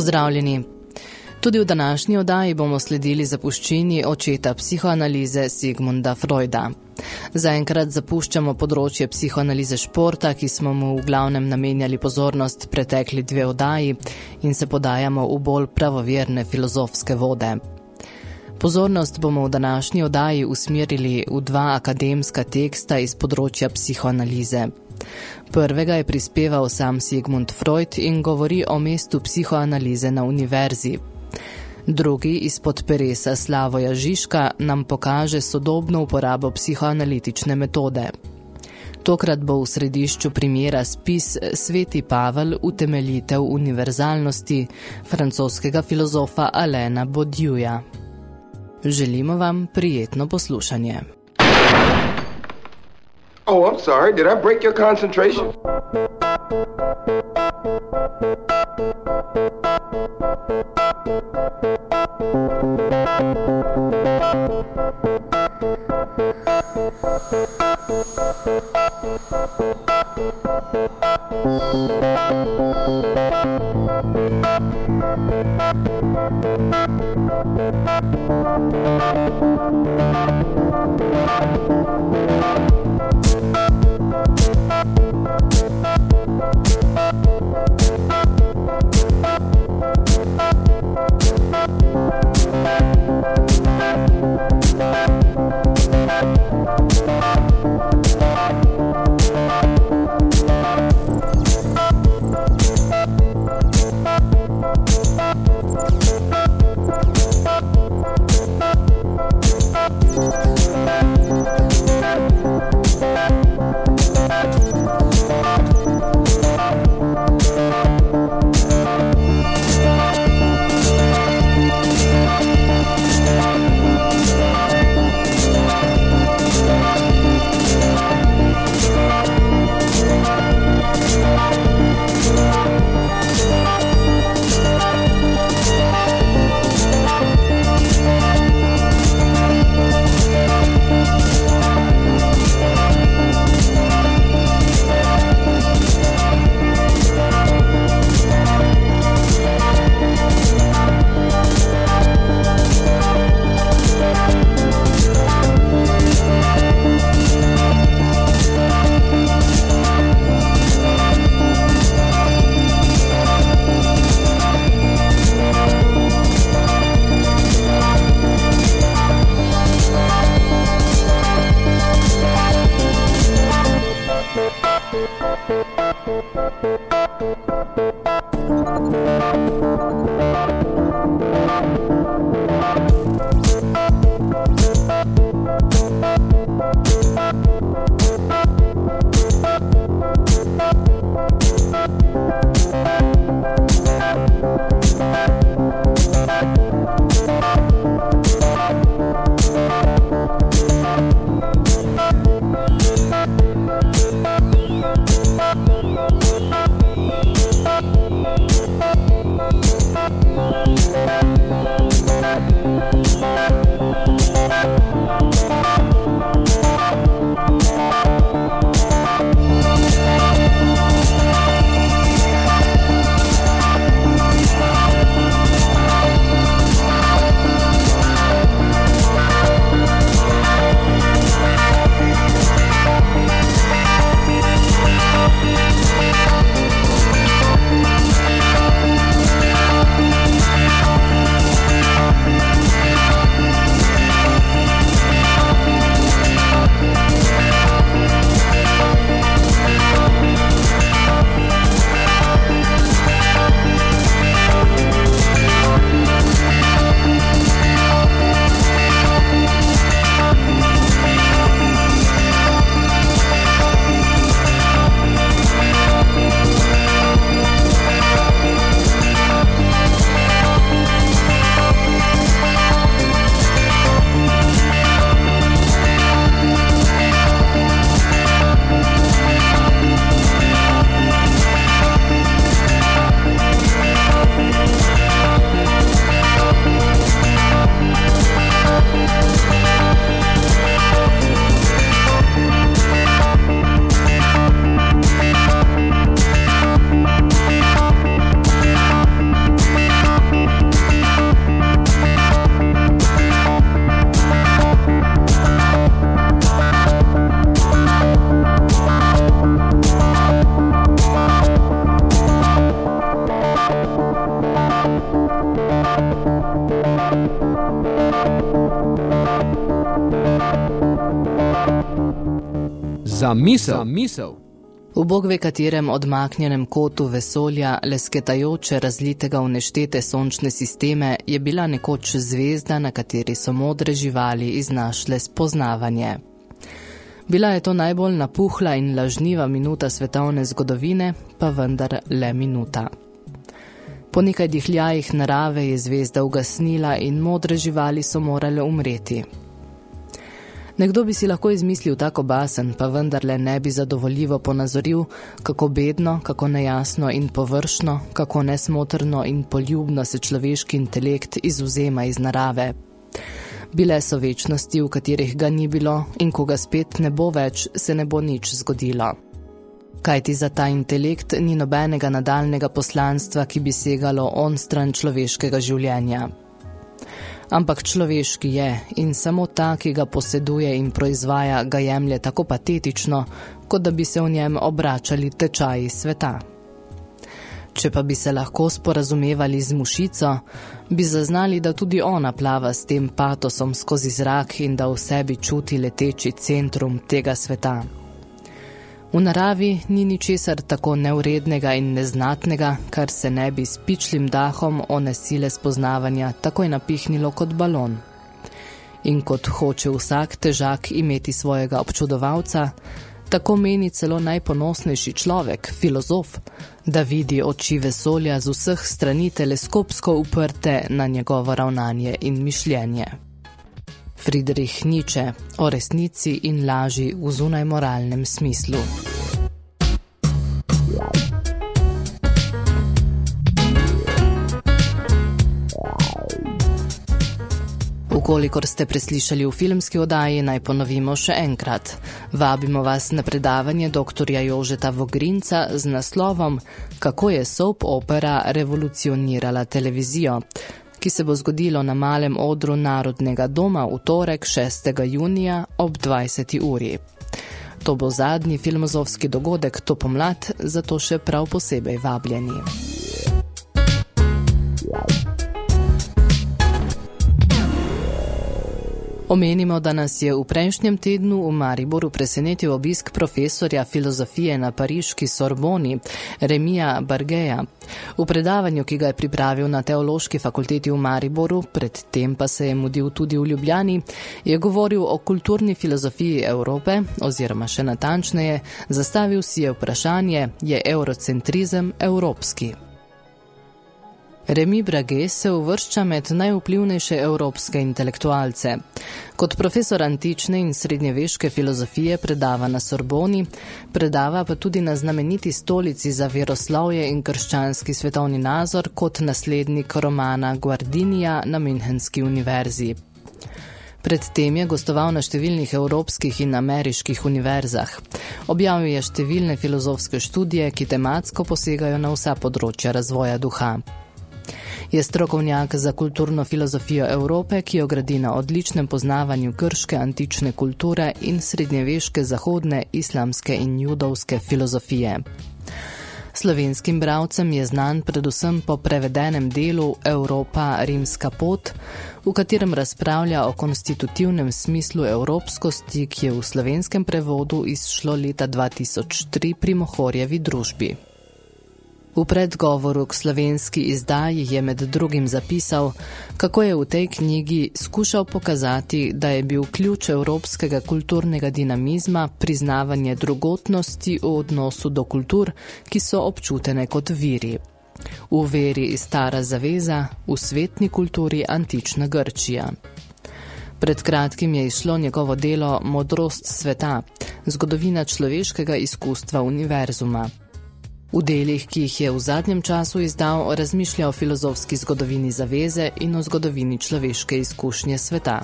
Pozdravljeni. Tudi v današnji oddaji bomo sledili zapuščini očeta psihoanalize Sigmunda Freuda. Zaenkrat zapuščamo področje psihoanalize športa, ki smo mu v glavnem namenjali pozornost pretekli dve oddaji in se podajamo v bolj pravoverne filozofske vode. Pozornost bomo v današnji oddaji usmerili v dva akademska teksta iz področja psihoanalize. Prvega je prispeval sam Sigmund Freud in govori o mestu psihoanalize na univerzi. Drugi izpod peresa Slavoja Žiška nam pokaže sodobno uporabo psihoanalitične metode. Tokrat bo v središču primera spis Sveti Pavel utemeljitev univerzalnosti francoskega filozofa Alena Bodiuja. Želimo vam prijetno poslušanje. Oh, I'm sorry. Did I break your concentration? Za misel. Za misel. V bogve katerem odmaknjenem kotu vesolja, lesketajoče razlitega v neštete sončne sisteme, je bila nekoč zvezda, na kateri so modre živali iznašle spoznavanje. Bila je to najbolj napuhla in lažniva minuta svetovne zgodovine, pa vendar le minuta. Po nekaj dihljajih narave je zvezda ugasnila in modre živali so morale umreti. Nekdo bi si lahko izmislil tako basen, pa vendarle ne bi zadovoljivo ponazoril, kako bedno, kako nejasno in površno, kako nesmotrno in poljubno se človeški intelekt izuzema iz narave. Bile so večnosti, v katerih ga ni bilo in ko ga spet ne bo več, se ne bo nič zgodilo. Kaj ti za ta intelekt ni nobenega nadaljnega poslanstva, ki bi segalo on stran človeškega življenja ampak človeški je in samo ta, ki ga poseduje in proizvaja, ga jemlje tako patetično, kot da bi se v njem obračali tečaji sveta. Če pa bi se lahko sporazumevali z mušico, bi zaznali, da tudi ona plava s tem patosom skozi zrak in da v sebi čuti leteči centrum tega sveta. V naravi ni ničesar tako neurednega in neznatnega, kar se ne bi s pičlim dahom one sile spoznavanja takoj napihnilo kot balon. In kot hoče vsak težak imeti svojega občudovalca, tako meni celo najponosnejši človek, filozof, da vidi oči vesolja z vseh strani teleskopsko uprte na njegovo ravnanje in mišljenje. Friedrich Nietzsche o resnici in laži v zunaj moralnem smislu. Ukolikor ste preslišali v filmski odaji, naj ponovimo še enkrat. Vabimo vas na predavanje dr. Jožeta Vogrinca z naslovom Kako je soap opera revolucionirala televizijo ki se bo zgodilo na malem odru Narodnega doma v torek 6. junija ob 20. uri. To bo zadnji filmozovski dogodek to pomlad, zato še prav posebej vabljeni. Omenimo, da nas je v prejšnjem tednu v Mariboru presenetil obisk profesorja filozofije na pariški Sorboni, Remija Bargeja. V predavanju, ki ga je pripravil na teološki fakulteti v Mariboru, predtem pa se je mudil tudi v Ljubljani, je govoril o kulturni filozofiji Evrope, oziroma še natančneje, zastavil si je vprašanje, je eurocentrizem evropski. Remi Brage se uvršča med najvplivnejše evropske intelektualce. Kot profesor antične in srednjeveške filozofije predava na Sorboni, predava pa tudi na znameniti stolici za veroslavje in krščanski svetovni nazor kot naslednik romana Guardinija na Münchenski univerzi. Predtem je gostoval na številnih evropskih in ameriških univerzah. Objavil je številne filozofske študije, ki tematsko posegajo na vsa področja razvoja duha. Je strokovnjak za kulturno filozofijo Evrope, ki jo gradi na odličnem poznavanju grške antične kulture in srednjeveške zahodne, islamske in judovske filozofije. Slovenskim bravcem je znan predvsem po prevedenem delu Evropa rimska pot, v katerem razpravlja o konstitutivnem smislu evropskosti, ki je v slovenskem prevodu izšlo leta 2003 pri Mohorjevi družbi. V predgovoru k slovenski izdaji je med drugim zapisal, kako je v tej knjigi skušal pokazati, da je bil ključ evropskega kulturnega dinamizma priznavanje drugotnosti v odnosu do kultur, ki so občutene kot viri. V veri stara zaveza, v svetni kulturi antična Grčija. Pred kratkim je išlo njegovo delo Modrost sveta, zgodovina človeškega izkustva univerzuma. V delih, ki jih je v zadnjem času izdal, razmišlja o filozofski zgodovini zaveze in o zgodovini človeške izkušnje sveta.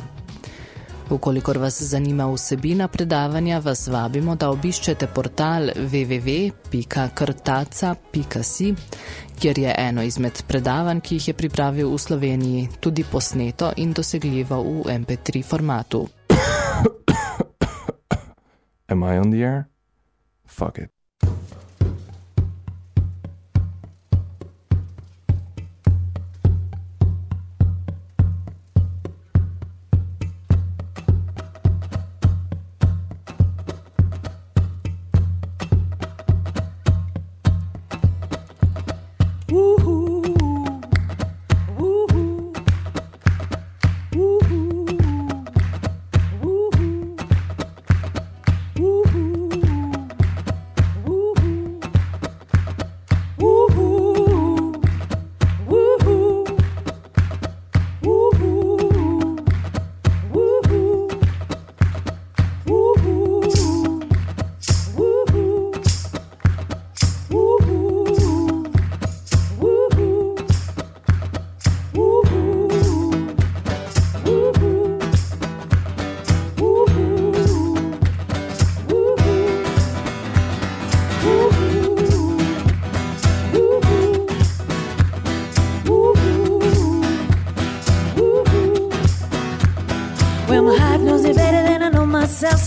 Ukolikor vas zanima vsebina predavanja, vas vabimo, da obiščete portal www.krtaca.si, kjer je eno izmed predavanj, ki jih je pripravil v Sloveniji, tudi posneto in dosegljivo v MP3 formatu. Am I on the air? Fuck it.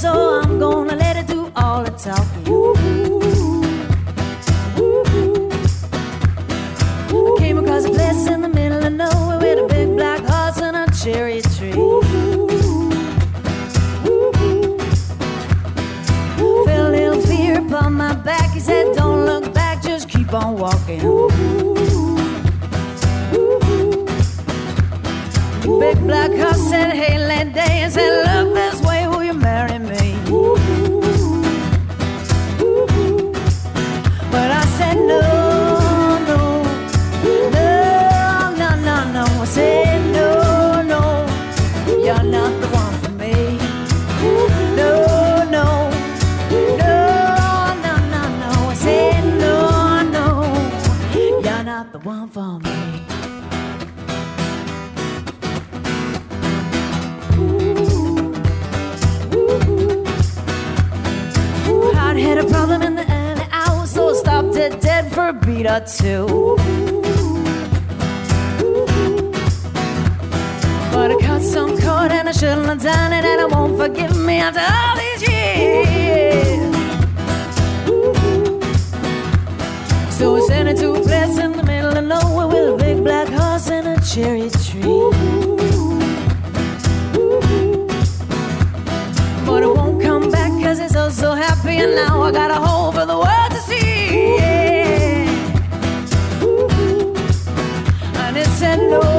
soul. đến luôn.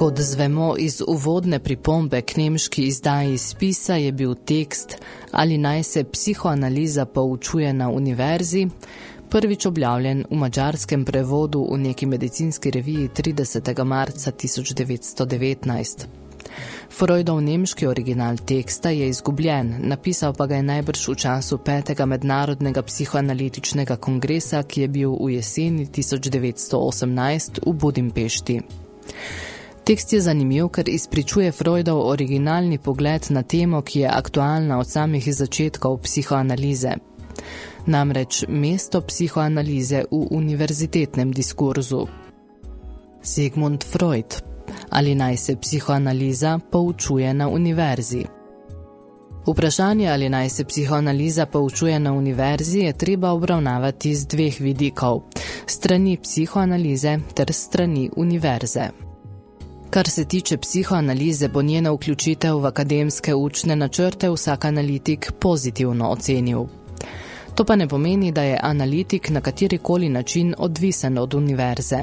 Kot zvemo iz uvodne pripombe k nemški izdaji spisa je bil tekst Ali naj se psihoanaliza poučuje na univerzi, prvič objavljen v mačarskem prevodu v neki medicinski reviji 30. marca 1919. Freudov nemški original teksta je izgubljen, napisal pa ga je najbrž v času petega mednarodnega psihoanalitičnega kongresa, ki je bil v jeseni 1918 v Budimpešti. Tekst je zanimiv, ker izpričuje Freudov originalni pogled na temo, ki je aktualna od samih začetkov psihoanalize. Namreč mesto psihoanalize v univerzitetnem diskurzu. Sigmund Freud. Ali naj se psihoanaliza poučuje na univerzi? Vprašanje, ali naj se psihoanaliza poučuje na univerzi, je treba obravnavati z dveh vidikov, strani psihoanalize ter strani univerze. Kar se tiče psihoanalize, bo njena vključitev v akademske učne načrte vsak analitik pozitivno ocenil. To pa ne pomeni, da je analitik na katerikoli način odvisen od univerze.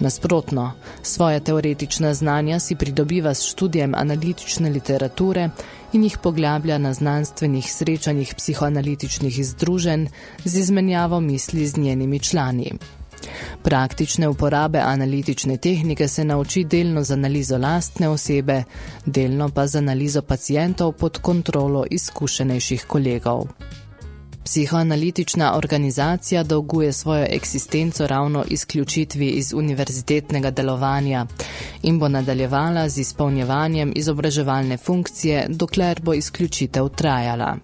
Nasprotno, svoje teoretična znanja si pridobiva s študijem analitične literature in jih poglablja na znanstvenih srečanjih psihoanalitičnih združenj z izmenjavo misli z njenimi člani. Praktične uporabe analitične tehnike se nauči delno z analizo lastne osebe, delno pa z analizo pacijentov pod kontrolo izkušenejših kolegov. Psihoanalitična organizacija dolguje svojo eksistenco ravno izključitvi iz univerzitetnega delovanja in bo nadaljevala z izpolnjevanjem izobraževalne funkcije, dokler bo izključitev trajala.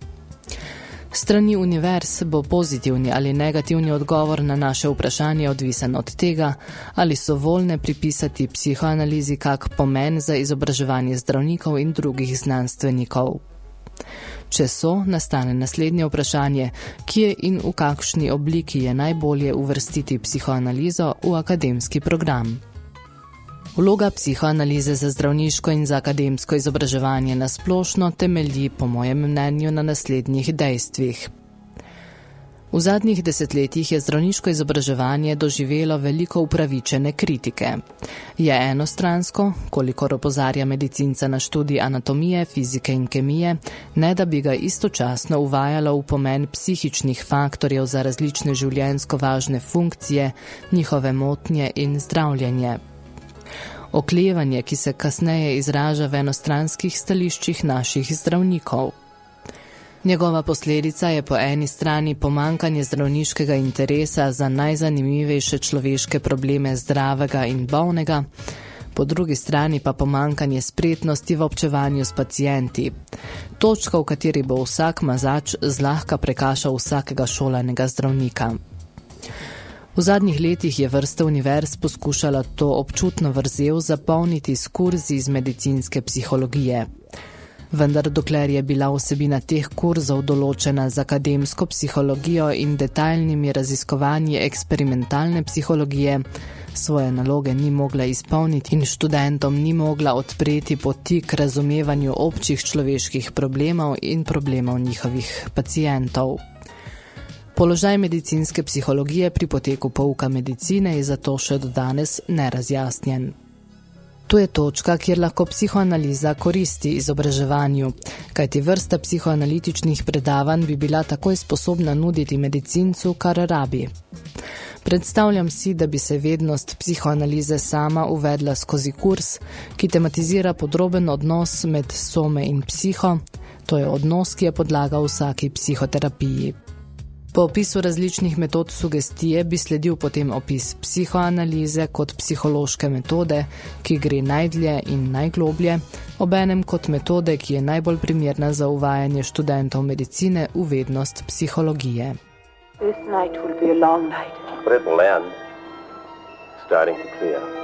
Strani univerz bo pozitivni ali negativni odgovor na naše vprašanje odvisen od tega, ali so voljne pripisati psihoanalizi kak pomen za izobraževanje zdravnikov in drugih znanstvenikov. Če so, nastane naslednje vprašanje, kje in v kakšni obliki je najbolje uvrstiti psihoanalizo v akademski program. Vloga psihoanalize za zdravniško in za akademsko izobraževanje na splošno temelji, po mojem mnenju, na naslednjih dejstvih. V zadnjih desetletjih je zdravniško izobraževanje doživelo veliko upravičene kritike. Je enostransko, kolikor opozarja medicinca na študij anatomije, fizike in kemije, ne da bi ga istočasno uvajalo v pomen psihičnih faktorjev za različne življenjsko važne funkcije, njihove motnje in zdravljenje oklevanje, ki se kasneje izraža v enostranskih stališčih naših zdravnikov. Njegova posledica je po eni strani pomankanje zdravniškega interesa za najzanimivejše človeške probleme zdravega in bolnega, po drugi strani pa pomankanje spretnosti v občevanju s pacijenti. Točka, v kateri bo vsak mazač zlahka prekašal vsakega šolanega zdravnika. V zadnjih letih je vrsta univerz poskušala to občutno vrzel zapolniti s kurzi iz medicinske psihologije. Vendar dokler je bila vsebina teh kurzov določena z akademsko psihologijo in detaljnimi raziskovanji eksperimentalne psihologije, svoje naloge ni mogla izpolniti in študentom ni mogla odpreti poti k razumevanju občih človeških problemov in problemov njihovih pacijentov. Položaj medicinske psihologije pri poteku pouka medicine je zato še do danes nerazjasnjen. To je točka, kjer lahko psihoanaliza koristi izobraževanju, kajti vrsta psihoanalitičnih predavanj bi bila takoj sposobna nuditi medicincu, kar rabi. Predstavljam si, da bi se vednost psihoanalize sama uvedla skozi kurs, ki tematizira podroben odnos med some in psiho, to je odnos, ki je podlaga vsaki psihoterapiji. Po opisu različnih metod sugestije bi sledil potem opis psihoanalize kot psihološke metode, ki gre najdlje in najgloblje, obenem kot metode, ki je najbolj primerna za uvajanje študentov medicine v vednost psihologije. This night will be a long night. But it will end. Starting to clear.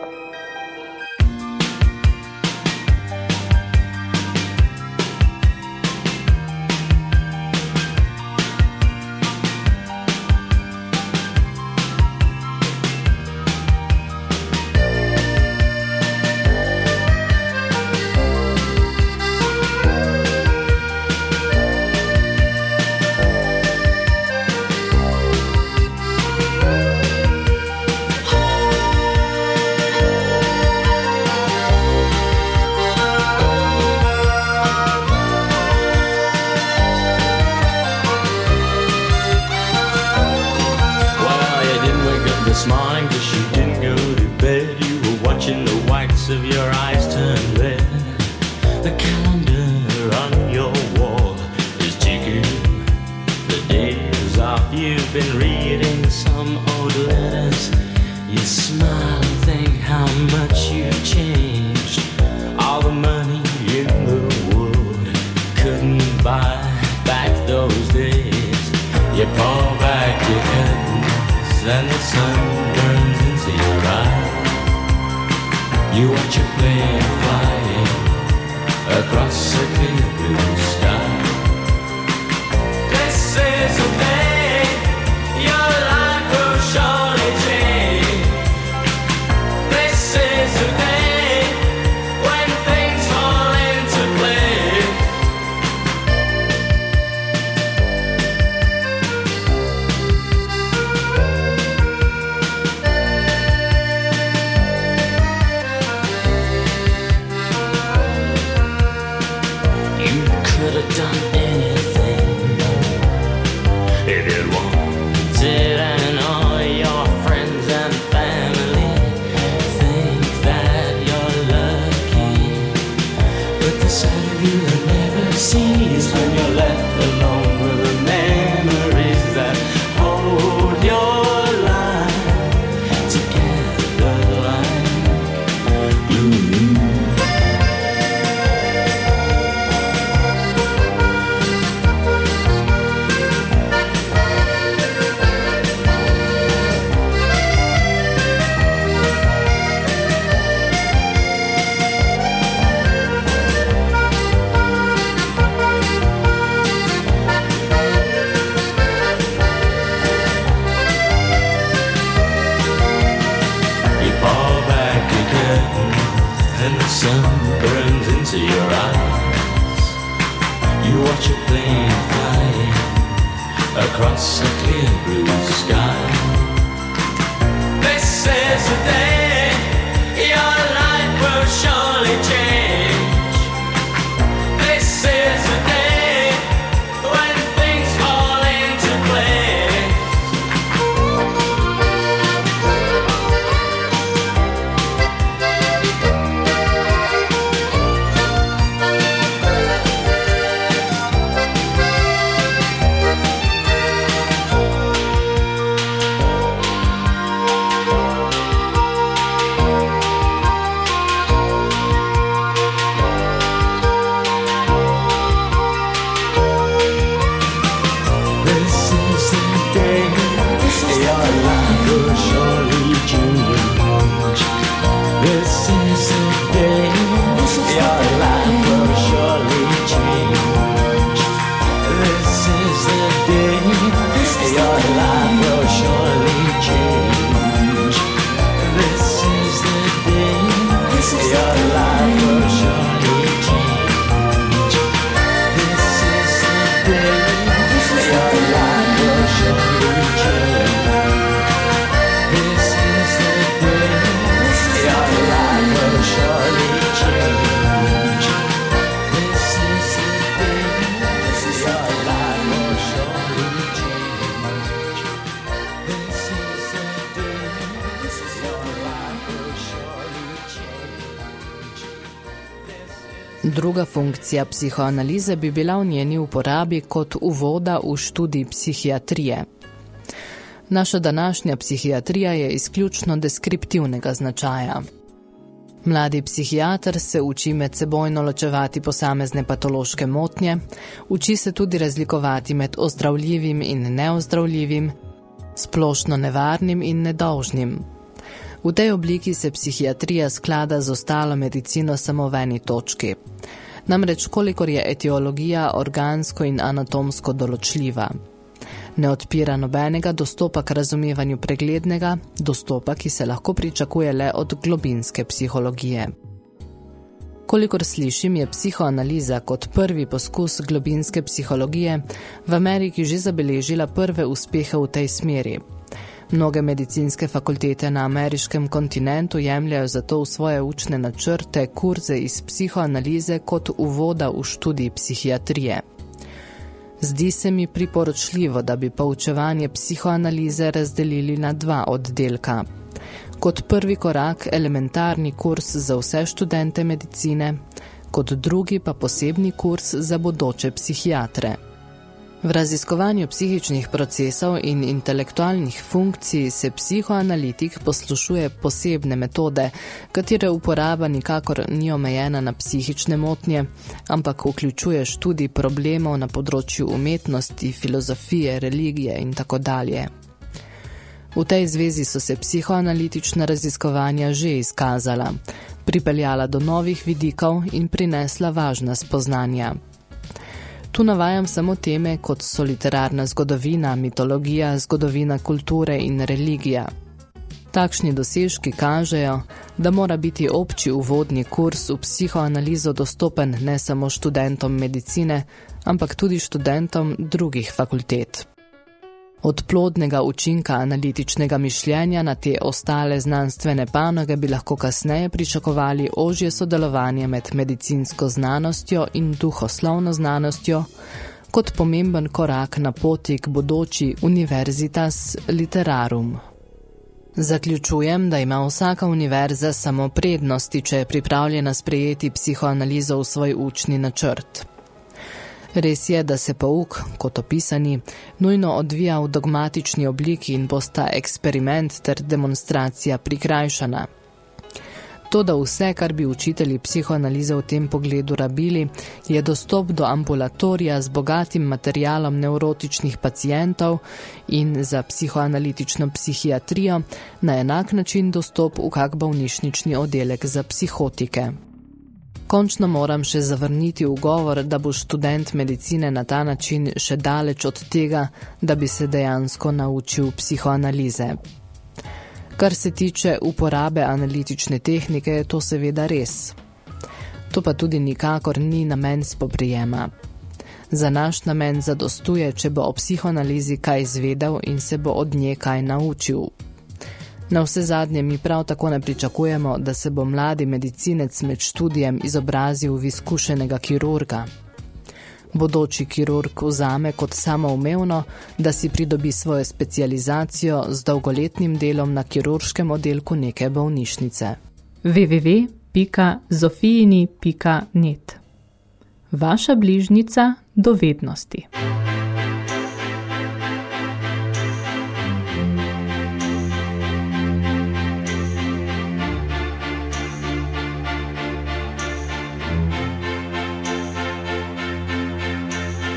what you're playing. Funkcija psihoanalize bi bila v njeni uporabi kot uvoda v študij psihiatrije. Naša današnja psihiatrija je izključno deskriptivnega značaja. Mladi psihiater se uči med sebojno ločevati posamezne patološke motnje, uči se tudi razlikovati med ozdravljivim in neozdravljivim, splošno nevarnim in nedolžnim. V tej obliki se psihiatrija sklada z ostalo medicino samo v eni točki. Namreč, kolikor je etiologija organsko in anatomsko določljiva. Ne odpira nobenega dostopa k razumevanju preglednega, dostopa, ki se lahko pričakuje le od globinske psihologije. Kolikor slišim, je psihoanaliza kot prvi poskus globinske psihologije v Ameriki že zabeležila prve uspehe v tej smeri. Mnoge medicinske fakultete na ameriškem kontinentu jemljajo zato v svoje učne načrte kurze iz psihoanalize kot uvoda v študij psihiatrije. Zdi se mi priporočljivo, da bi poučevanje psihoanalize razdelili na dva oddelka. Kot prvi korak elementarni kurs za vse študente medicine, kot drugi pa posebni kurs za bodoče psihiatre. V raziskovanju psihičnih procesov in intelektualnih funkcij se psihoanalitik poslušuje posebne metode, katere uporaba nikakor ni omejena na psihične motnje, ampak vključuje študij problemov na področju umetnosti, filozofije, religije in tako dalje. V tej zvezi so se psihoanalitična raziskovanja že izkazala, pripeljala do novih vidikov in prinesla važna spoznanja. Tu navajam samo teme, kot so literarna zgodovina, mitologija, zgodovina kulture in religija. Takšni dosežki kažejo, da mora biti obči uvodni kurs v psihoanalizo dostopen ne samo študentom medicine, ampak tudi študentom drugih fakultet. Od plodnega učinka analitičnega mišljenja na te ostale znanstvene panoge bi lahko kasneje pričakovali ožje sodelovanje med medicinsko znanostjo in duhoslovno znanostjo, kot pomemben korak na poti k bodoči Universitas Literarum. Zaključujem, da ima vsaka univerza samo prednosti, če je pripravljena sprejeti psihoanalizo v svoj učni načrt. Res je, da se pouk, kot opisani, nujno odvija v dogmatični obliki in posta eksperiment ter demonstracija prikrajšana. To, da vse, kar bi učitelji psihoanalize v tem pogledu rabili, je dostop do ambulatorija z bogatim materialom neurotičnih pacijentov in za psihoanalitično psihiatrijo na enak način dostop v kak bolnišnični oddelek za psihotike. Končno moram še zavrniti ugovor, da bo študent medicine na ta način še daleč od tega, da bi se dejansko naučil psihoanalize. Kar se tiče uporabe analitične tehnike, je to seveda res. To pa tudi nikakor ni namen spoprijema. Za naš namen zadostuje, če bo o psihoanalizi kaj izvedel in se bo od nje kaj naučil. Na vse zadnje mi prav tako ne pričakujemo, da se bo mladi medicinec med študijem izobrazil v izkušenega kirurga. Bodoči kirurg vzame kot samoumevno, da si pridobi svojo specializacijo z dolgoletnim delom na kirurškem oddelku neke bolnišnice. www.zofijini.net Vaša bližnica do vednosti.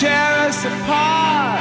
tear us apart.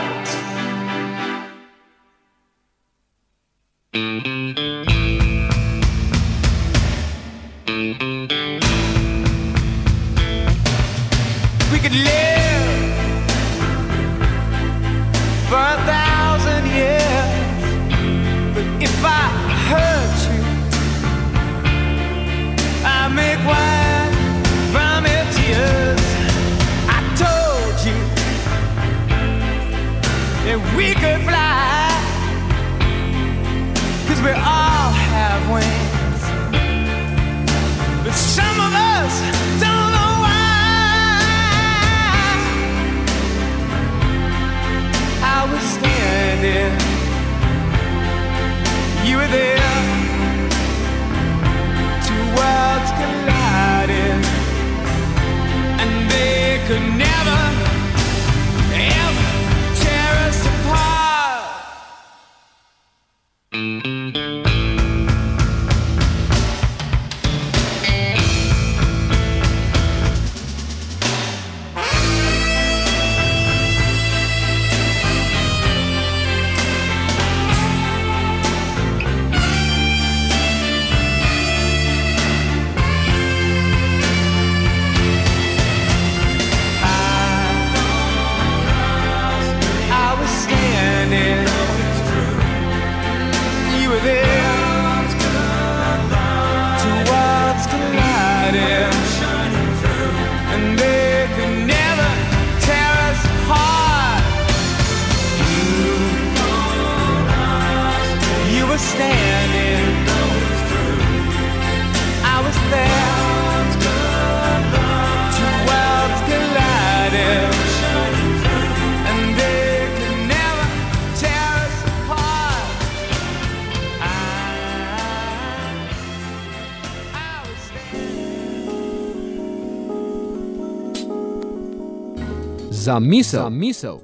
Za misel. Za misel.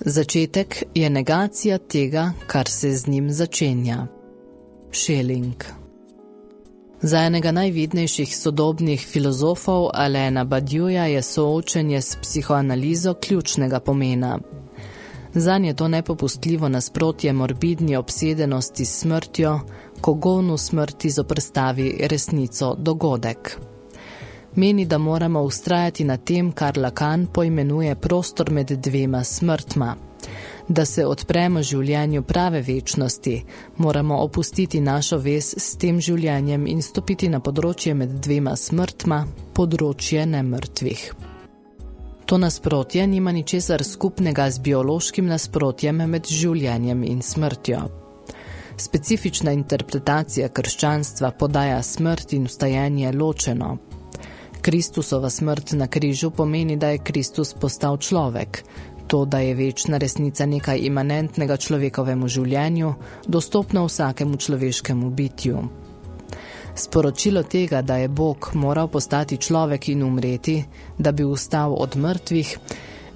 Začetek je negacija tega, kar se z njim začenja. Schelling Za enega najvidnejših sodobnih filozofov Alena Badiouja je soočenje s psihoanalizo ključnega pomena. Zanj je to nepopustljivo nasprotje morbidni obsedenosti s smrtjo, ko gonu smrti zoprstavi resnico dogodek. Meni, da moramo ustrajati na tem, kar Lacan poimenuje prostor med dvema smrtma. Da se odpremo življenju prave večnosti, moramo opustiti našo vez s tem življenjem in stopiti na področje med dvema smrtma, področje nemrtvih. To nasprotje nima ničesar skupnega z biološkim nasprotjem med življenjem in smrtjo. Specifična interpretacija krščanstva podaja smrt in vstajenje ločeno. Kristusova smrt na križu pomeni, da je Kristus postal človek, to, da je večna resnica nekaj imanentnega človekovemu življenju, dostopno vsakemu človeškemu bitju. Sporočilo tega, da je Bog moral postati človek in umreti, da bi ustal od mrtvih,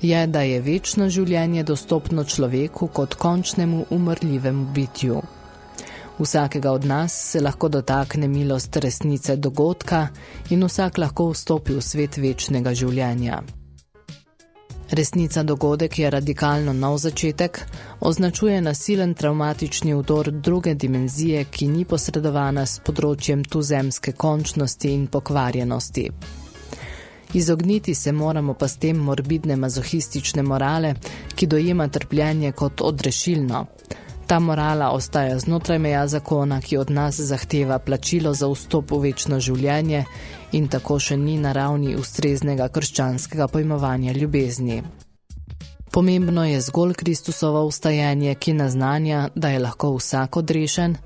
je, da je večno življenje dostopno človeku kot končnemu umrljivemu bitju. Vsakega od nas se lahko dotakne milost resnice dogodka in vsak lahko vstopi v svet večnega življenja. Resnica dogodek je radikalno nov začetek, označuje nasilen traumatični vdor druge dimenzije, ki ni posredovana s področjem tuzemske končnosti in pokvarjenosti. Izogniti se moramo pa s tem morbidne mazohistične morale, ki dojema trpljenje kot odrešilno. Ta morala ostaja znotraj meja zakona, ki od nas zahteva plačilo za vstop v večno življenje in tako še ni na ravni ustreznega krščanskega pojmovanja ljubezni. Pomembno je zgolj Kristusovo ustajenje, ki naznanja, da je lahko vsak odrešen,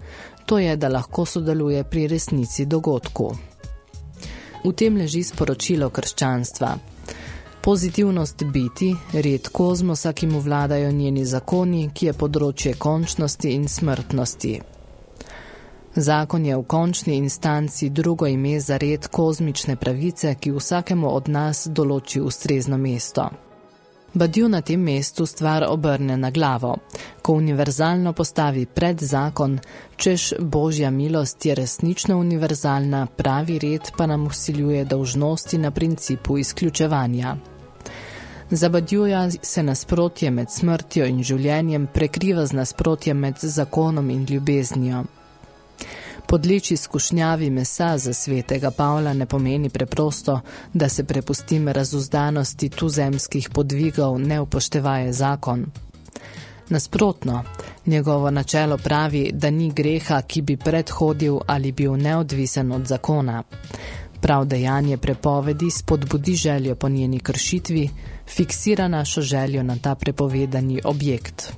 to je, da lahko sodeluje pri resnici dogodku. V tem leži sporočilo krščanstva. Pozitivnost biti, red kozmosa, ki mu vladajo njeni zakoni, ki je področje končnosti in smrtnosti. Zakon je v končni instanci drugo ime za red kozmične pravice, ki vsakemu od nas določi ustrezno mesto. Badiu na tem mestu stvar obrne na glavo, ko univerzalno postavi pred zakon, češ božja milost je resnično univerzalna, pravi red pa nam usiljuje dolžnosti na principu izključevanja. Za Badiuja se nasprotje med smrtjo in življenjem prekriva z nasprotjem med zakonom in ljubeznijo. Podleči skušnjavi mesa za svetega Pavla ne pomeni preprosto, da se prepustim razuzdanosti tuzemskih podvigov ne upoštevaje zakon. Nasprotno, njegovo načelo pravi, da ni greha, ki bi predhodil ali bil neodvisen od zakona. Prav dejanje prepovedi spodbudi željo po njeni kršitvi, fiksira našo željo na ta prepovedani objekt.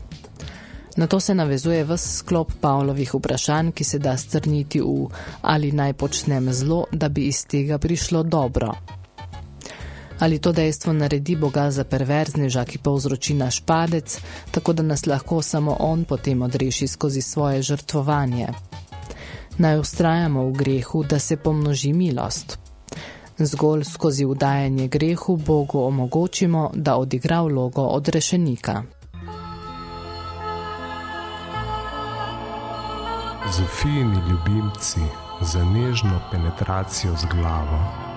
Na to se navezuje v sklop Pavlovih vprašanj, ki se da strniti v ali naj počnem zlo, da bi iz tega prišlo dobro. Ali to dejstvo naredi Boga za perverzneža, ki povzroči naš padec, tako da nas lahko samo on potem odreši skozi svoje žrtvovanje. Naj ustrajamo v grehu, da se pomnoži milost. Zgolj skozi vdajanje grehu Bogu omogočimo, da odigra vlogo odrešenika. Zofijini ljubimci za nežno penetracijo z glavo.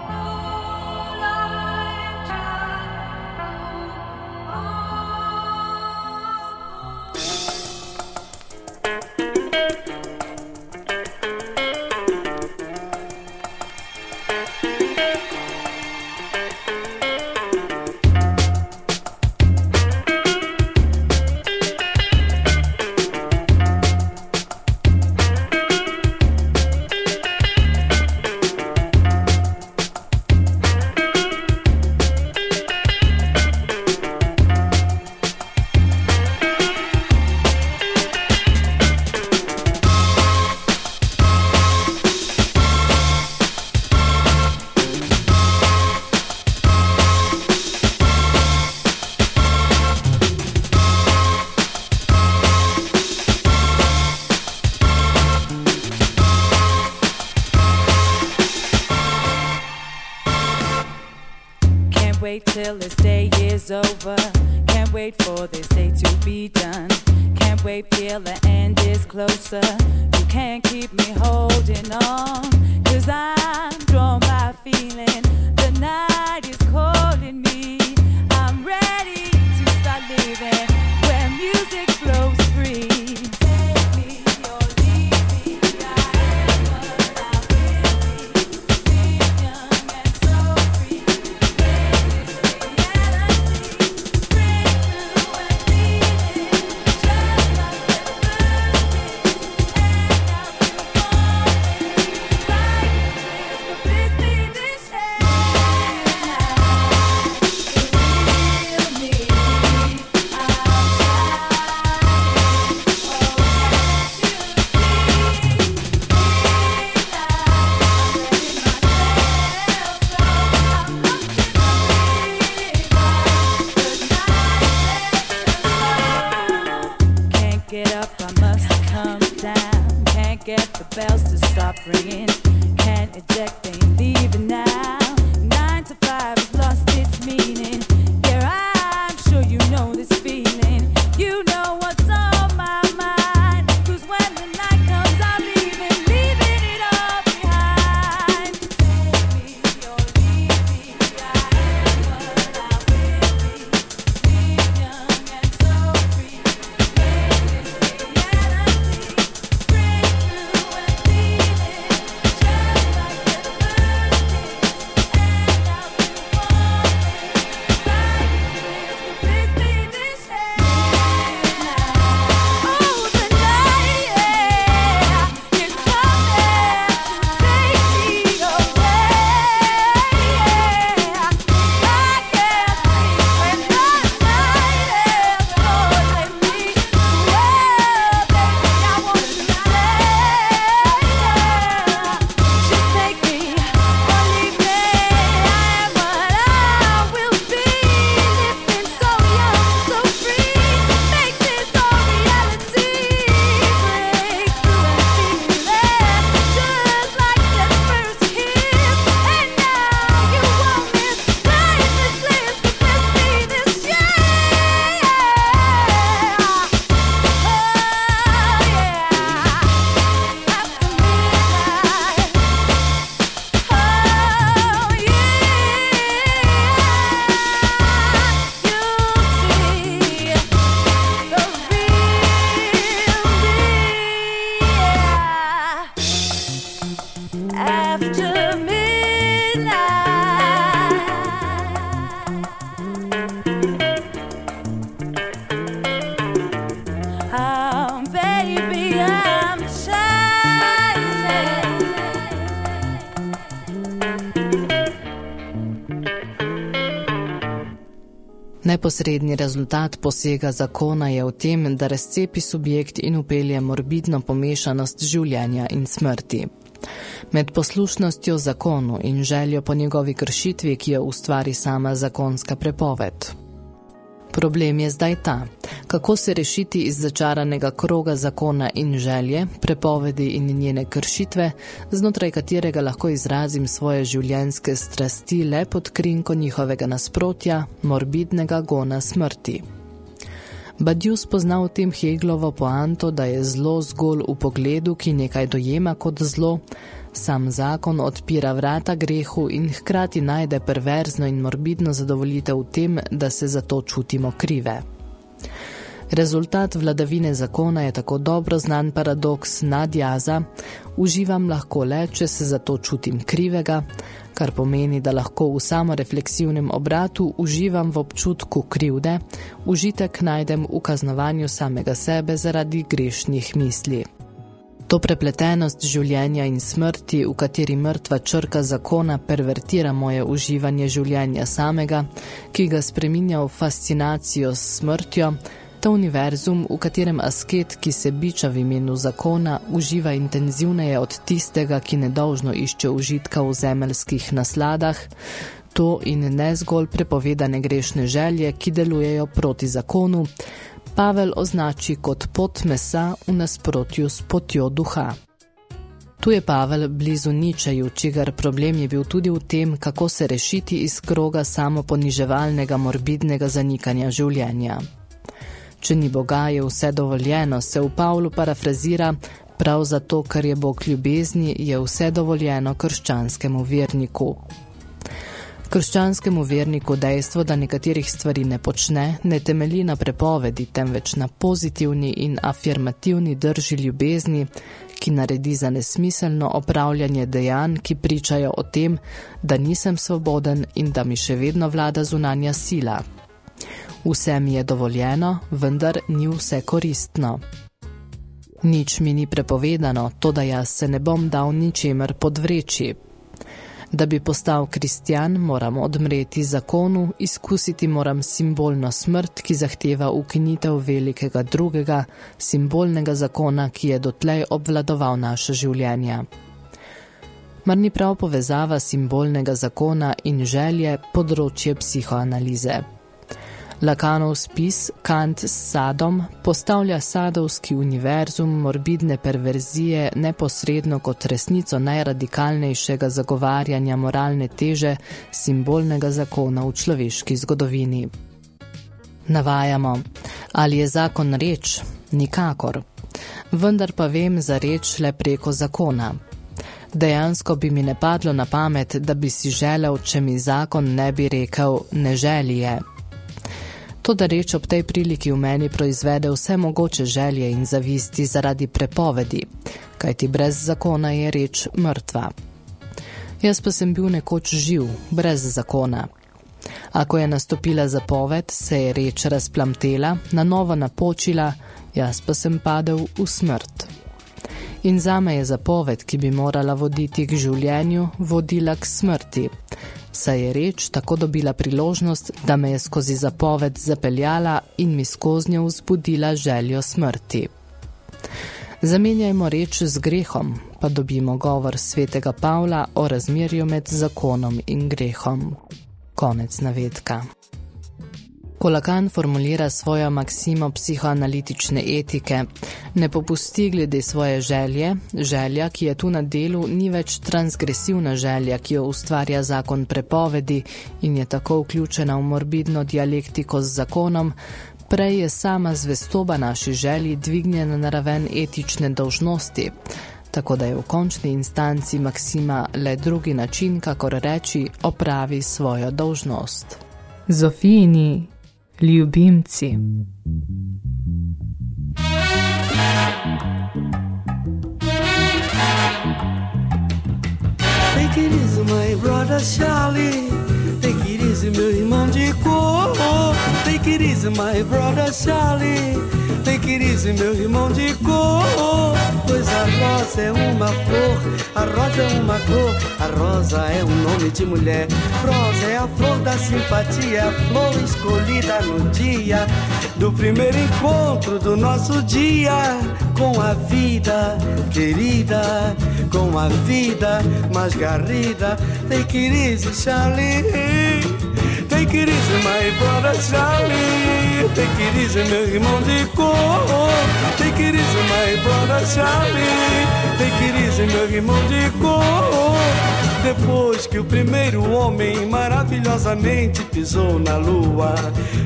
Neposredni rezultat posega zakona je v tem, da razcepi subjekt in upelje morbidno pomešanost življenja in smrti. Med poslušnostjo zakonu in željo po njegovi kršitvi, ki jo ustvari sama zakonska prepoved. Problem je zdaj ta, kako se rešiti iz začaranega kroga zakona in želje, prepovedi in njene kršitve, znotraj katerega lahko izrazim svoje življenjske strasti le pod krinko njihovega nasprotja, morbidnega gona smrti. Badiu spozna v tem Heglovo poanto, da je zlo zgolj v pogledu, ki nekaj dojema kot zlo, Sam zakon odpira vrata grehu in hkrati najde perverzno in morbidno zadovoljitev v tem, da se zato čutimo krive. Rezultat vladavine zakona je tako dobro znan paradoks nadjaza, uživam lahko le, če se zato čutim krivega, kar pomeni, da lahko v samorefleksivnem obratu uživam v občutku krivde, užitek najdem v kaznovanju samega sebe zaradi grešnih misli. To prepletenost življenja in smrti, v kateri mrtva črka zakona pervertira moje uživanje življenja samega, ki ga spreminja v fascinacijo s smrtjo, ta univerzum, v katerem asket, ki se biča v imenu zakona, uživa intenzivneje od tistega, ki nedolžno išče užitka v zemeljskih nasladah, to in ne zgolj prepovedane grešne želje, ki delujejo proti zakonu, Pavel označi kot pot mesa v nasprotju s potjo duha. Tu je Pavel blizu ničeju, čigar problem je bil tudi v tem, kako se rešiti iz kroga samoponiževalnega morbidnega zanikanja življenja. Če ni Boga, je vse dovoljeno, se v Pavlu parafrazira, prav zato, ker je Bog ljubezni, je vse dovoljeno krščanskemu verniku. Krščanskemu verniku dejstvo, da nekaterih stvari ne počne, ne temelji na prepovedi, temveč na pozitivni in afirmativni drži ljubezni, ki naredi za nesmiselno opravljanje dejanj, ki pričajo o tem, da nisem svoboden in da mi še vedno vlada zunanja sila. Vse mi je dovoljeno, vendar ni vse koristno. Nič mi ni prepovedano, to da jaz se ne bom dal ničemer podvreči, Da bi postal kristjan, moram odmreti zakonu, izkusiti moram simbolno smrt, ki zahteva ukinitev velikega drugega, simbolnega zakona, ki je dotlej obvladoval naše življenja. Mar ni prav povezava simbolnega zakona in želje področje psihoanalize? Lakanov spis Kant s sadom postavlja sadovski univerzum morbidne perverzije neposredno kot resnico najradikalnejšega zagovarjanja moralne teže simbolnega zakona v človeški zgodovini. Navajamo, ali je zakon reč? Nikakor. Vendar pa vem za reč le preko zakona. Dejansko bi mi ne padlo na pamet, da bi si želel, če mi zakon ne bi rekel ne želije. To, da reč ob tej priliki v meni proizvede vse mogoče želje in zavisti zaradi prepovedi, kajti brez zakona je reč mrtva. Jaz pa sem bil nekoč živ, brez zakona. Ako je nastopila zapoved, se je reč razplamtela, na novo napočila, jaz pa sem padel v smrt. In zame je zapoved, ki bi morala voditi k življenju, vodila k smrti, saj je reč tako dobila priložnost, da me je skozi zapoved zapeljala in mi skozi njo vzbudila željo smrti. Zamenjajmo reč z grehom, pa dobimo govor svetega Pavla o razmerju med zakonom in grehom. Konec navedka. Ko Lacan formulira svojo maksimo psihoanalitične etike, ne popusti glede svoje želje, želja, ki je tu na delu, ni več transgresivna želja, ki jo ustvarja zakon prepovedi in je tako vključena v morbidno dialektiko z zakonom, prej je sama zvestoba naši želji dvignjena na raven etične dolžnosti, tako da je v končni instanci maksima le drugi način, kakor reči, opravi svojo dolžnost. Zofijini ljubimci. Bem querido, mãe, brother Charlie, meu irmão de cor. Take it easy, my brother Charlie. Take it easy, meu irmão de cor. Pois a rosa é uma flor, a rosa é uma cor, a rosa é um nome de mulher. Rosa é a flor da simpatia, a flor escolhida no dia do primeiro encontro do nosso dia com a vida querida, com a vida mais garrida. Take it easy, Charlie. Take it easy, my brother Charlie. Take it easy, meu irmão de cor. Take it easy, my brother Charlie. Take it easy, meu irmão de cor. Depois que o primeiro homem maravilhosamente pisou na lua,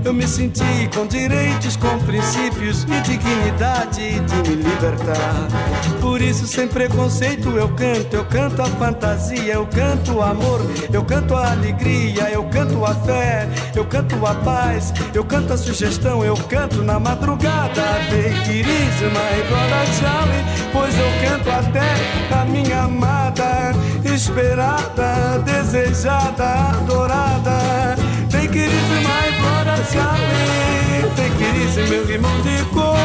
eu me senti com direitos, com princípios e dignidade de me libertar. Por isso, sem preconceito, eu canto, eu canto a fantasia, eu canto o amor, eu canto a alegria, eu canto a fé, eu canto a paz, eu canto a sugestão, eu canto na madrugada. Take it easy, my brother pois eu canto até a minha amada, esperada, desejada, adorada. Tem queridíssima Flora Chave, tem queridíssimo meu irmão de cor.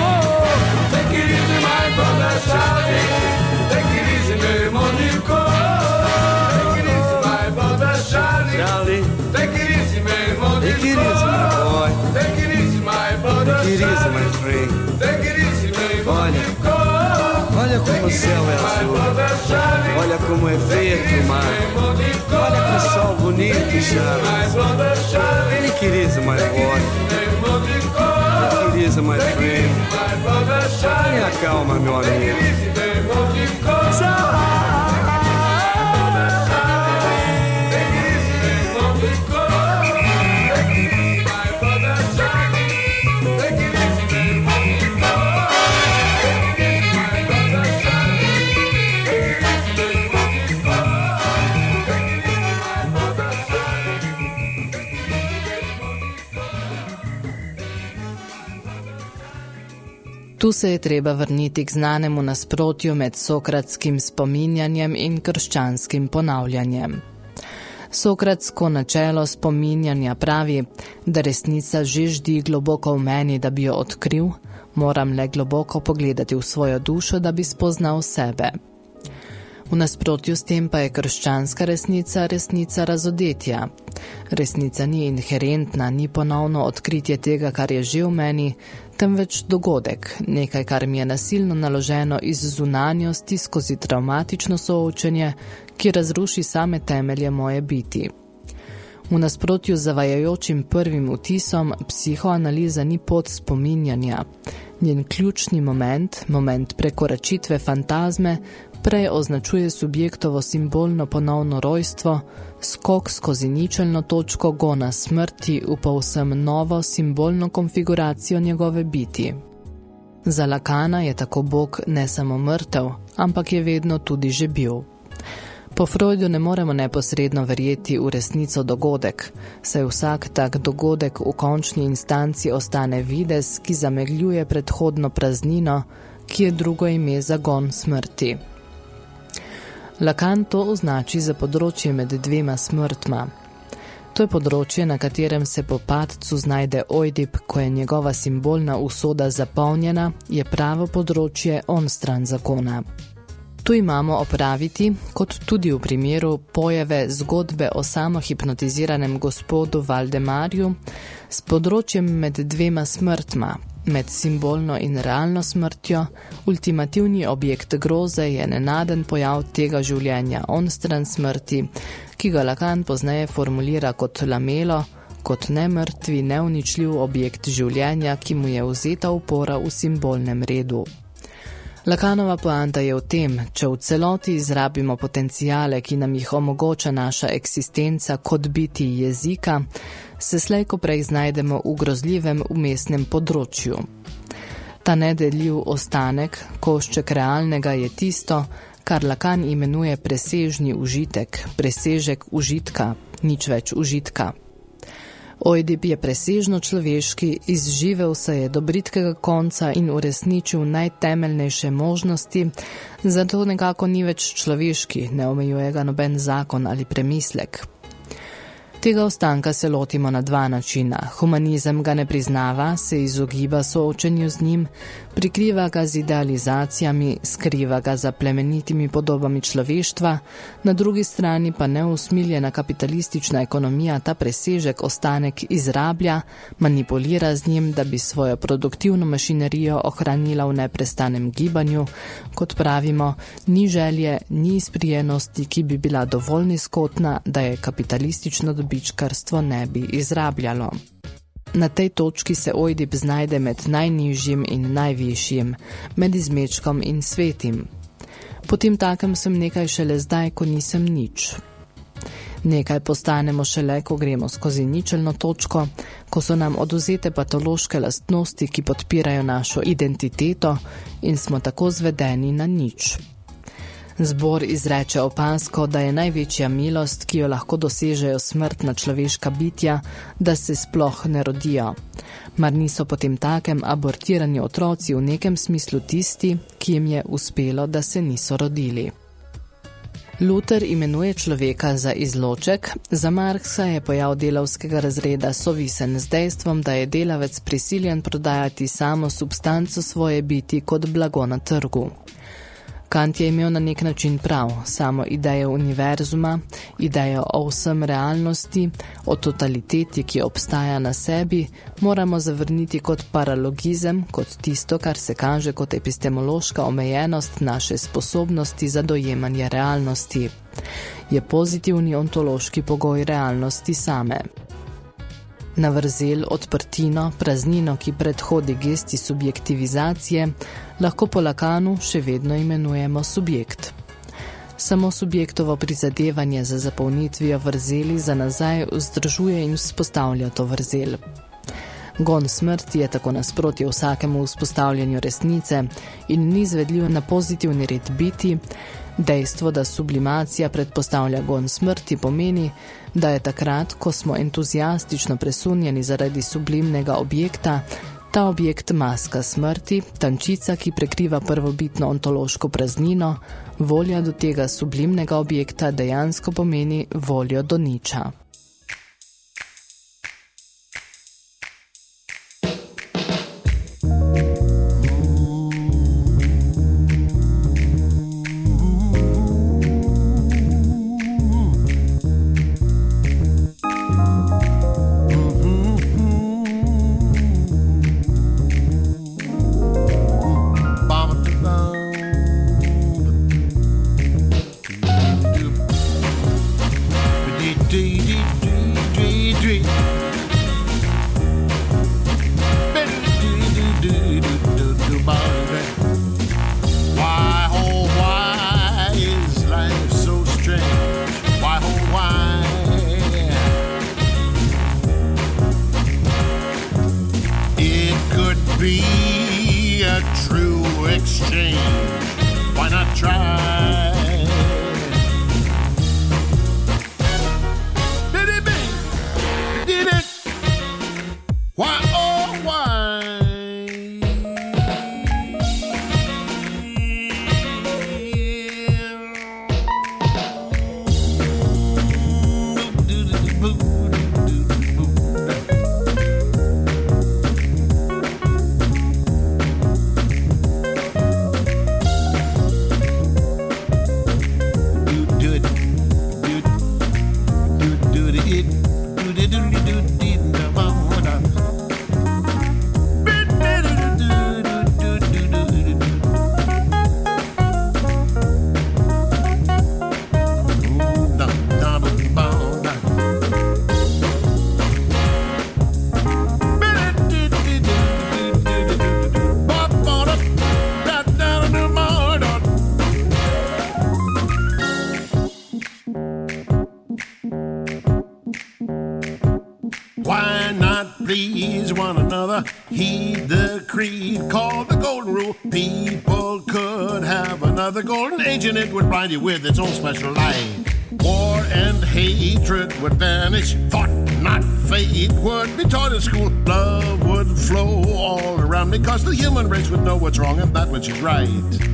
Tem queridíssima Flora Chave, tem queridíssimo meu irmão de cor. Tem queridíssima Flora Chave, tem queridíssimo meu irmão de cor. Tem queridíssima Flora Chave, tem queridíssimo meu irmão de cor. Take it easy, my friend. Take como o céu é azul. Olha como é verde o mar. Olha que sol bonito, it easy, my boy. Take it easy, my friend. Tenha calma, meu amigo. Tu se je treba vrniti k znanemu nasprotju med sokratskim spominjanjem in krščanskim ponavljanjem. Sokratsko načelo spominjanja pravi, da resnica že ždi globoko v meni, da bi jo odkril, moram le globoko pogledati v svojo dušo, da bi spoznal sebe. V nasprotju s tem pa je krščanska resnica resnica razodetja. Resnica ni inherentna, ni ponovno odkritje tega, kar je že v meni, temveč dogodek, nekaj, kar mi je nasilno naloženo iz zunanjosti skozi traumatično soočenje, ki razruši same temelje moje biti. V nasprotju z zavajajočim prvim vtisom, psihoanaliza ni pot spominjanja. Njen ključni moment, moment prekoračitve fantazme, prej označuje subjektovo simbolno ponovno rojstvo, skok skozi ničelno točko gona smrti v povsem novo simbolno konfiguracijo njegove biti. Za Lakana je tako Bog ne samo mrtev, ampak je vedno tudi že bil. Po Freudu ne moremo neposredno verjeti v resnico dogodek, saj vsak tak dogodek v končni instanci ostane vides, ki zamegljuje predhodno praznino, ki je drugo ime za gon smrti. Lakan to označi za področje med dvema smrtma. To je področje, na katerem se po padcu znajde Ojdip, ko je njegova simbolna usoda zapolnjena, je pravo področje on stran zakona. Tu imamo opraviti, kot tudi v primeru pojave zgodbe o samohipnotiziranem gospodu Valdemarju, s področjem med dvema smrtma, med simbolno in realno smrtjo, ultimativni objekt groze je nenaden pojav tega življenja onstran smrti, ki ga Lacan pozneje formulira kot lamelo, kot nemrtvi, neuničljiv objekt življenja, ki mu je vzeta upora v simbolnem redu. Lakanova poanta je v tem, če v celoti izrabimo potencijale, ki nam jih omogoča naša eksistenca kot biti jezika, se slejko prej znajdemo v grozljivem umestnem področju. Ta nedeljiv ostanek, košček realnega je tisto, kar Lakan imenuje presežni užitek, presežek užitka, nič več užitka. Ojdip je presežno človeški, izživel se je do britkega konca in uresničil najtemeljnejše možnosti, zato nekako ni več človeški, ne omejuje ga noben zakon ali premislek. Tega ostanka se lotimo na dva načina. Humanizem ga ne priznava, se izogiba soočenju z njim, Prikriva ga z idealizacijami, skriva ga za plemenitimi podobami človeštva, na drugi strani pa neusmiljena kapitalistična ekonomija ta presežek ostanek izrablja, manipulira z njim, da bi svojo produktivno mašinerijo ohranila v neprestanem gibanju, kot pravimo, ni želje, ni izprijenosti, ki bi bila dovolj nizkotna, da je kapitalistično dobičkarstvo ne bi izrabljalo. Na tej točki se Ojdip znajde med najnižjim in najvišjim, med izmečkom in svetim. Potem takem sem nekaj šele zdaj, ko nisem nič. Nekaj postanemo šele, ko gremo skozi ničelno točko, ko so nam oduzete patološke lastnosti, ki podpirajo našo identiteto in smo tako zvedeni na nič. Zbor izreče opasko, da je največja milost, ki jo lahko dosežejo smrtna človeška bitja, da se sploh ne rodijo. Mar niso potem takem abortirani otroci v nekem smislu tisti, ki jim je uspelo, da se niso rodili. Luther imenuje človeka za izloček, za Marksa je pojav delavskega razreda sovisen z dejstvom, da je delavec prisiljen prodajati samo substanco svoje biti kot blago na trgu. Kant je imel na nek način prav, samo idejo univerzuma, idejo o vsem realnosti, o totaliteti, ki obstaja na sebi, moramo zavrniti kot paralogizem, kot tisto, kar se kaže kot epistemološka omejenost naše sposobnosti za dojemanje realnosti. Je pozitivni ontološki pogoj realnosti same. Na vrzel, odprtino, praznino, ki predhodi gesti subjektivizacije, lahko po Lakanu še vedno imenujemo subjekt. Samo subjektovo prizadevanje za zapolnitvijo vrzeli za nazaj vzdržuje in vzpostavlja to vrzel. Gon smrti je tako nasprotje vsakemu vzpostavljanju resnice in ni zvedljiv na pozitivni red biti, Dejstvo, da sublimacija predpostavlja gon smrti, pomeni, da je takrat, ko smo entuzijastično presunjeni zaradi sublimnega objekta, ta objekt maska smrti, tančica, ki prekriva prvobitno ontološko praznino, volja do tega sublimnega objekta dejansko pomeni voljo do niča. With its own special light. War and hatred would vanish. Thought, not faith, would be taught in school. Love would flow all around me, because the human race would know what's wrong and that which is right.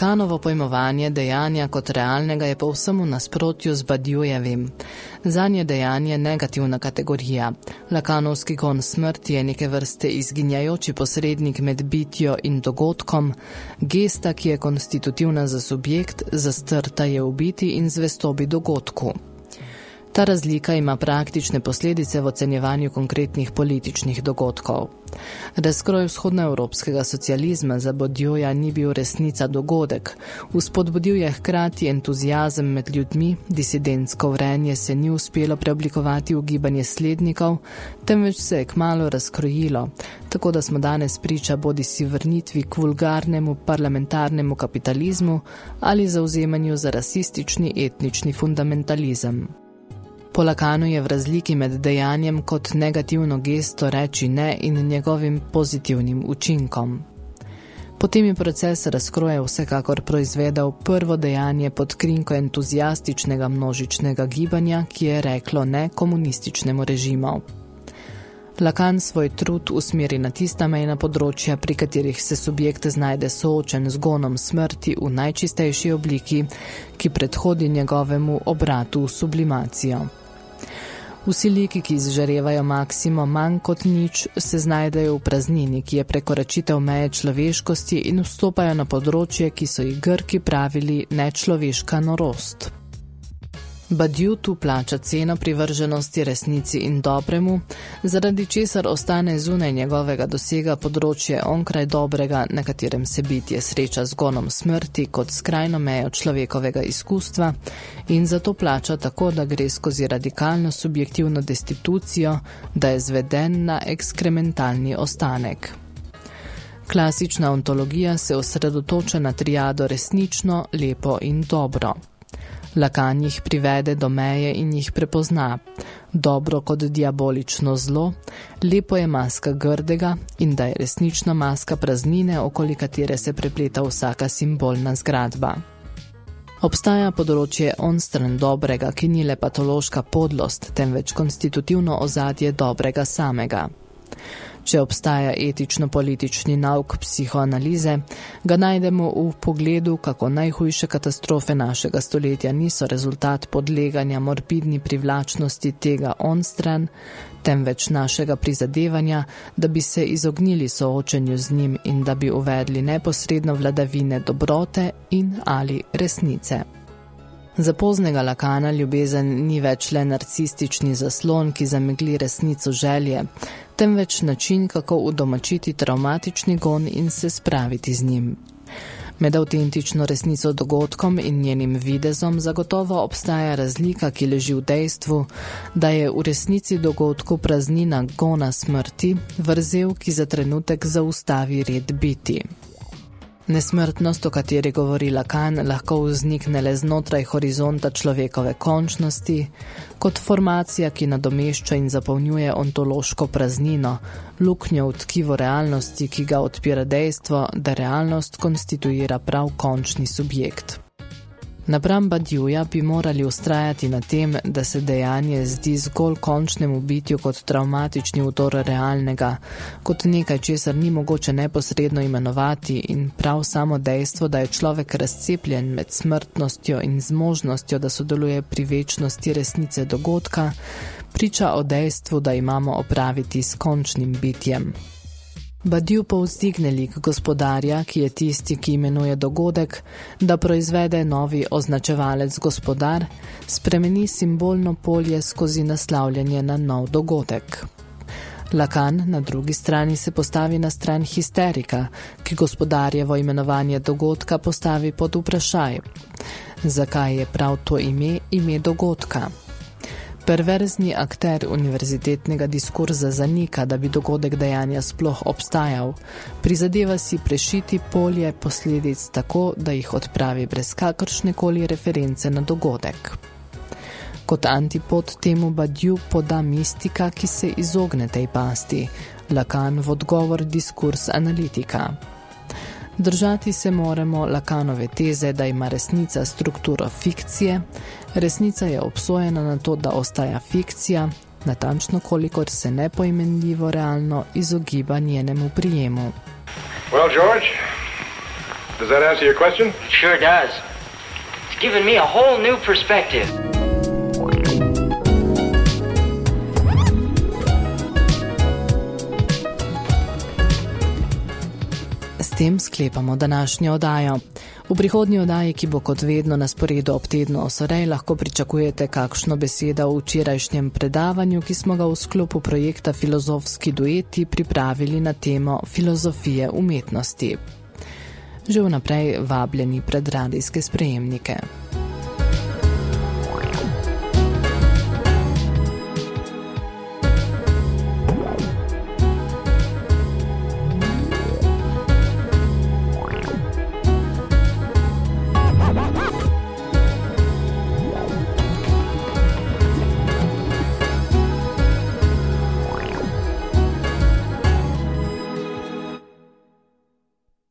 Lakanovo pojmovanje dejanja kot realnega je povsem v nasprotju z Badjujevim. Zanj je dejanje negativna kategorija. Lakanovski kon smrti je neke vrste izginjajoči posrednik med bitjo in dogodkom, gesta, ki je konstitutivna za subjekt, zastrta je v biti in zvestobi dogodku. Ta razlika ima praktične posledice v ocenjevanju konkretnih političnih dogodkov. Razkroj vzhodnoevropskega socializma za Bodjoja ni bil resnica dogodek, vzpodbudil je hkrati entuzijazem med ljudmi, disidentsko vrenje se ni uspelo preoblikovati v gibanje slednikov, temveč se je kmalo razkrojilo, tako da smo danes priča bodi si vrnitvi k vulgarnemu parlamentarnemu kapitalizmu ali zauzemanju za rasistični etnični fundamentalizem. Po Lakanu je v razliki med dejanjem kot negativno gesto reči ne in njegovim pozitivnim učinkom. Potem je proces razkroja vsekakor proizvedel prvo dejanje pod krinko entuzijastičnega množičnega gibanja, ki je reklo ne komunističnemu režimu. Lakan svoj trud usmeri na tista mejna področja, pri katerih se subjekt znajde soočen z gonom smrti v najčistejši obliki, ki predhodi njegovemu obratu v sublimacijo. Vsi liki, ki izžarevajo maksimo manj kot nič, se znajdejo v praznini, ki je prekoračitev meje človeškosti in vstopajo na področje, ki so jih Grki pravili nečloveška norost. Badiu tu plača ceno privrženosti resnici in dobremu, zaradi česar ostane zunaj njegovega dosega področje onkraj dobrega, na katerem se bitje sreča z gonom smrti kot skrajno mejo človekovega izkustva in zato plača tako, da gre skozi radikalno subjektivno destitucijo, da je zveden na ekskrementalni ostanek. Klasična ontologija se osredotoča na triado resnično, lepo in dobro. Lakan jih privede do meje in jih prepozna. Dobro kot diabolično zlo, lepo je maska grdega in da je resnična maska praznine, okoli katere se prepleta vsaka simbolna zgradba. Obstaja področje onstran dobrega, ki ni le patološka podlost, temveč konstitutivno ozadje dobrega samega. Če obstaja etično-politični nauk psihoanalize, ga najdemo v pogledu, kako najhujše katastrofe našega stoletja niso rezultat podleganja morbidni privlačnosti tega onstran, temveč našega prizadevanja, da bi se izognili soočenju z njim in da bi uvedli neposredno vladavine dobrote in ali resnice. Za poznega Lakana ljubezen ni več le narcistični zaslon, ki zamegli resnico želje, temveč način, kako udomačiti traumatični gon in se spraviti z njim. Med avtentično resnico dogodkom in njenim videzom zagotovo obstaja razlika, ki leži v dejstvu, da je v resnici dogodku praznina gona smrti, vrzel, ki za trenutek zaustavi red biti. Nesmrtnost, o kateri govori Lakan, lahko vznikne le znotraj horizonta človekove končnosti, kot formacija, ki nadomešča in zapolnjuje ontološko praznino, luknjo v tkivo realnosti, ki ga odpira dejstvo, da realnost konstituira prav končni subjekt. Napram Badjuja bi morali ustrajati na tem, da se dejanje zdi zgolj končnemu bitju kot traumatični vdor realnega, kot nekaj, česar ni mogoče neposredno imenovati in prav samo dejstvo, da je človek razcepljen med smrtnostjo in zmožnostjo, da sodeluje pri večnosti resnice dogodka, priča o dejstvu, da imamo opraviti s končnim bitjem. Badiu povzdigne lik gospodarja, ki je tisti, ki imenuje dogodek, da proizvede novi označevalec gospodar, spremeni simbolno polje skozi naslavljanje na nov dogodek. Lakan na drugi strani se postavi na stran histerika, ki gospodarjevo imenovanje dogodka postavi pod vprašaj. Zakaj je prav to ime ime dogodka? Perverzni akter univerzitetnega diskurza zanika, da bi dogodek dejanja sploh obstajal. Prizadeva si prešiti polje posledic tako, da jih odpravi brez kakršnekoli reference na dogodek. Kot antipod temu Badiu poda mistika, ki se izogne tej pasti, Lakan v odgovor diskurs analitika. Držati se moramo Lakanove teze, da ima resnica strukturo fikcije, resnica je obsojena na to, da ostaja fikcija, natančno kolikor se nepoimenljivo realno izogiba njenemu prijemu. Well, George, does that answer your question? Sure does. It's given me a whole new perspective. S tem sklepamo današnjo odajo. V prihodnji odaji, ki bo kot vedno na sporedu ob tednu osorej, lahko pričakujete kakšno besedo v včerajšnjem predavanju, ki smo ga v sklopu projekta Filozofski dueti pripravili na temo filozofije umetnosti. Že vnaprej vabljeni pred radijske sprejemnike.